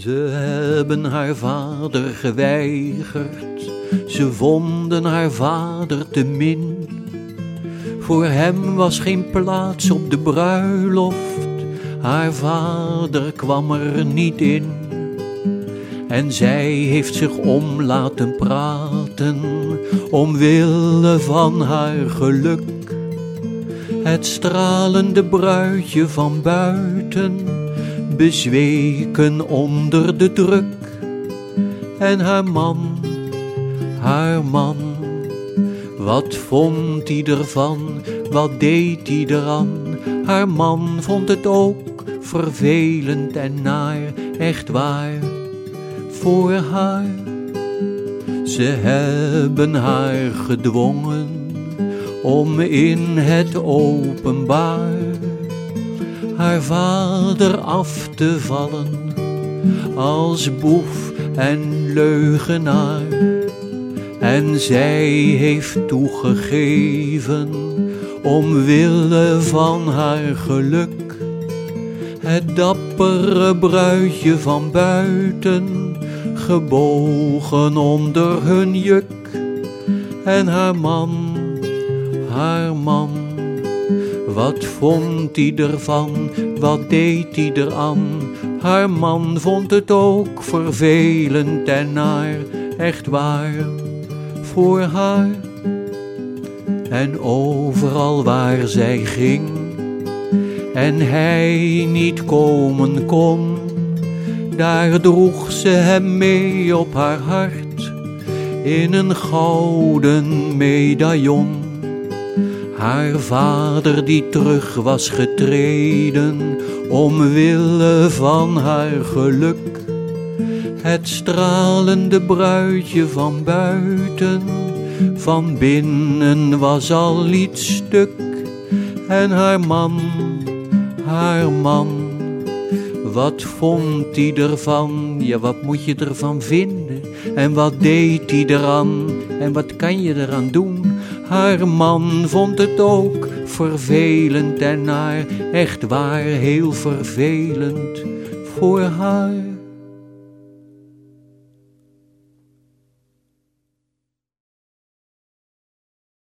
Ze hebben haar vader geweigerd, ze vonden haar vader te min. Voor hem was geen plaats op de bruiloft, haar vader kwam er niet in. En zij heeft zich om laten praten, omwille van haar geluk. Het stralende bruidje van buiten bezweken onder de druk. En haar man, haar man, wat vond hij ervan, wat deed hij eraan? Haar man vond het ook vervelend en naar, echt waar, voor haar. Ze hebben haar gedwongen om in het openbaar haar vader af te vallen als boef en leugenaar. En zij heeft toegegeven, omwille van haar geluk, het dappere bruidje van buiten, gebogen onder hun juk. En haar man, haar man, wat vond hij ervan, wat deed hij eraan? Haar man vond het ook vervelend en naar, echt waar, voor haar. En overal waar zij ging en hij niet komen kon, daar droeg ze hem mee op haar hart in een gouden medaillon. Haar vader die terug was getreden, omwille van haar geluk. Het stralende bruidje van buiten, van binnen was al iets stuk. En haar man, haar man, wat vond hij ervan? Ja, wat moet je ervan vinden? En wat deed hij eraan? En wat kan je eraan doen? Haar man vond het ook vervelend en naar, echt waar heel vervelend voor haar.